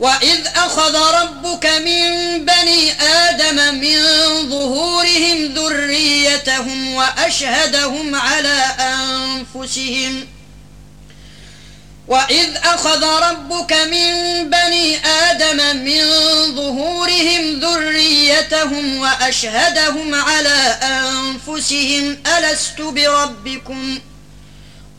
وإذ أخذ ربك من بني آدم من ظهورهم ذريتهم وأشهدهم على أنفسهم وإذ أخذ ربك من بني آدم من ظهورهم ذريتهم وأشهدهم على أنفسهم ألست بربكم ؟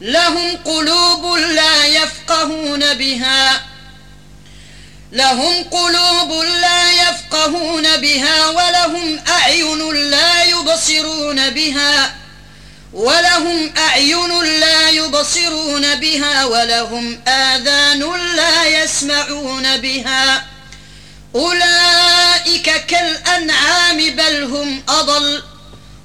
لهم قلوب لا يفقهون بها. لهم قلوب لا يفقهون بها ولهم أعين لا يبصرون بها. ولهم أعين لا يبصرون بها ولهم آذان لا يسمعون بها. أولئك كالأنعام بل هم أضل.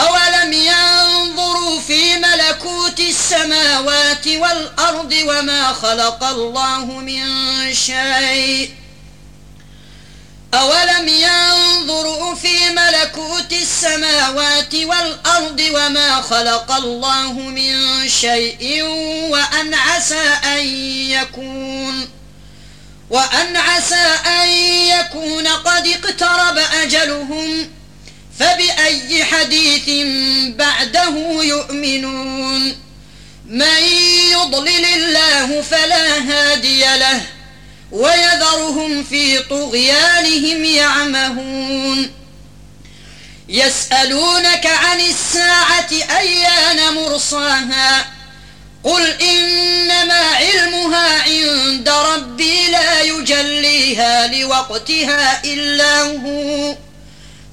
أولم ينظروا في ملكوت السماوات والأرض وما خلق الله من شيء؟ أولم ينظروا في ملكوت السماوات والأرض وما خلق الله من شيء وأن عسى أن يكون؟ وأن عسى أن يكون قد اقترب أجلهم فبأي حديث بعده يؤمنون؟ من يضلل الله فلا هادي له ويذرهم في طغيانهم يعمهون. يسألونك عن الساعة أيان مرصاها قل إنما علمها عند ربي لا يجليها لوقتها إلا هو.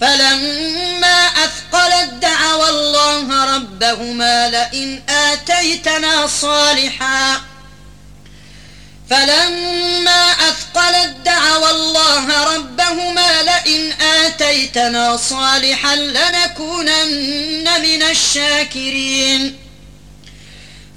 فلما أثقلت دعوا الله ربهما لئن آتيتنا صالحا. فلما أثقلت دعوا الله ربهما لئن آتيتنا صالحا لنكونن من الشاكرين.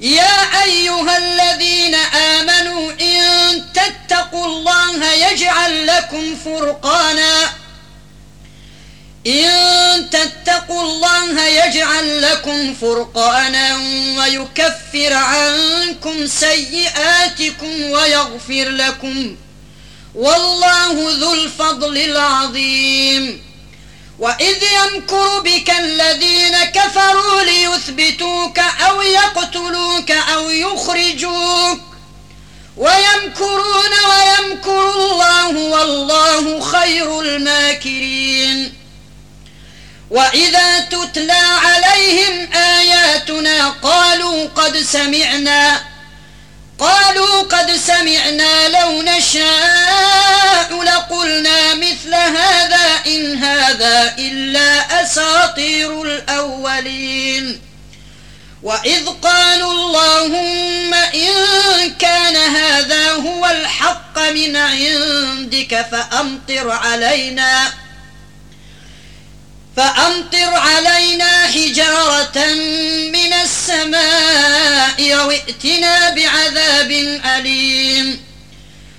يا أيها الذين آمنوا إن تتقوا الله يجعل لكم فرقانا. إن تتقوا الله يجعل لكم فرقانا ويكفر عنكم سيئاتكم ويغفر لكم. والله ذو الفضل العظيم. وإذ يمكر بك الذين كفروا ليثبتوك أو يقتلوك أو يخرجوك ويمكرون ويمكر الله والله خير الماكرين وإذا تتلى عليهم آياتنا قالوا قد سمعنا قالوا قد سمعنا لو نشاء لقلنا مثل هذا هذا إلا أساطير الأولين. وإذ قالوا اللهم إن كان هذا هو الحق من عندك فأمطر علينا فأمطر علينا حجارة من السماء وائتنا بعذاب أليم.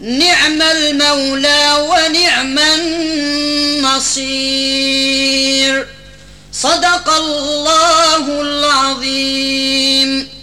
نعم المولى ونعم النصير. صدق الله العظيم.